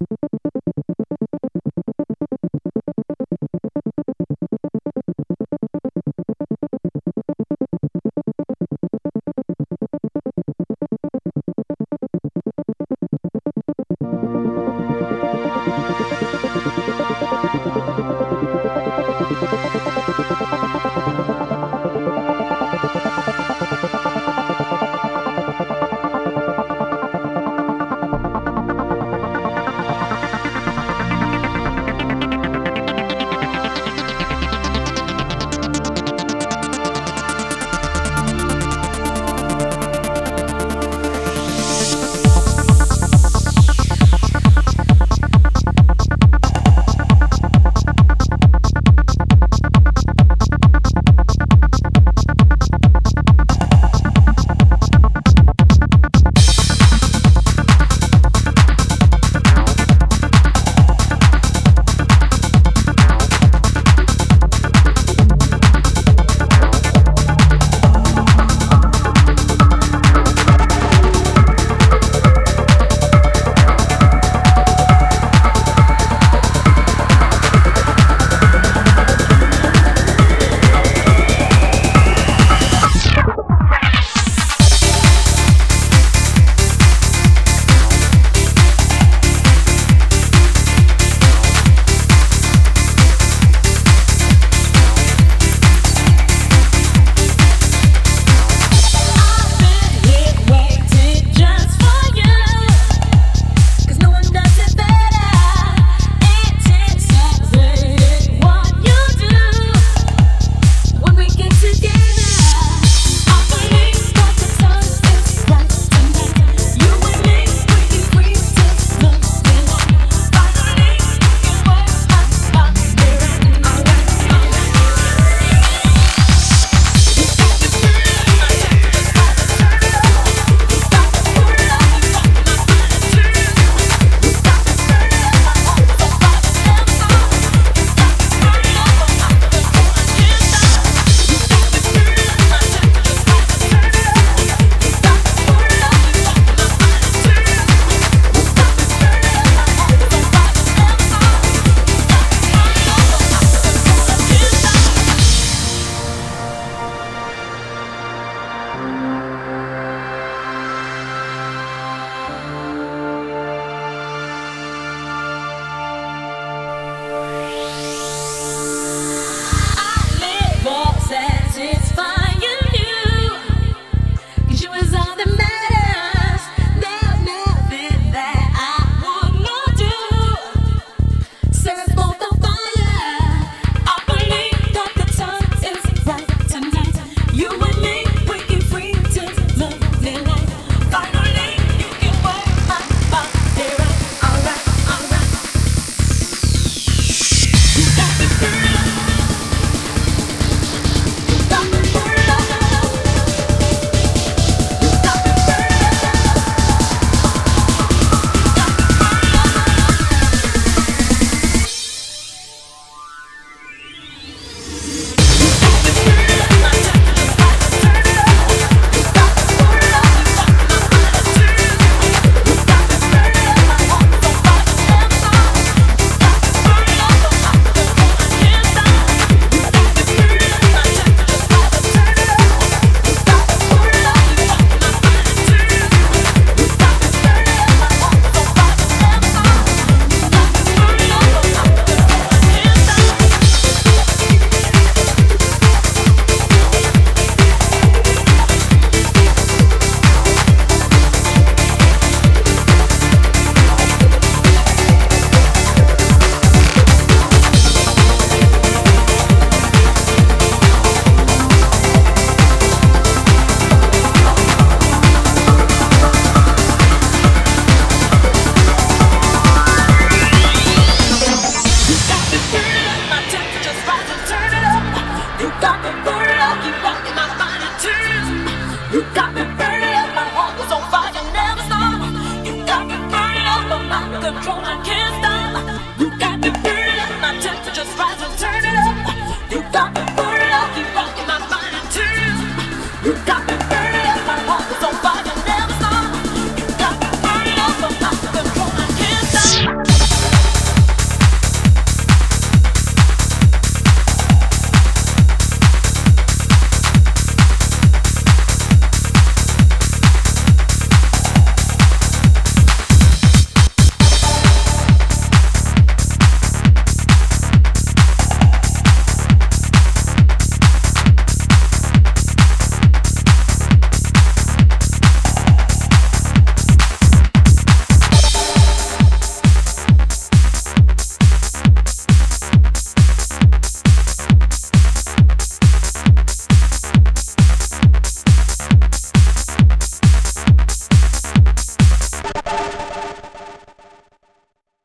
you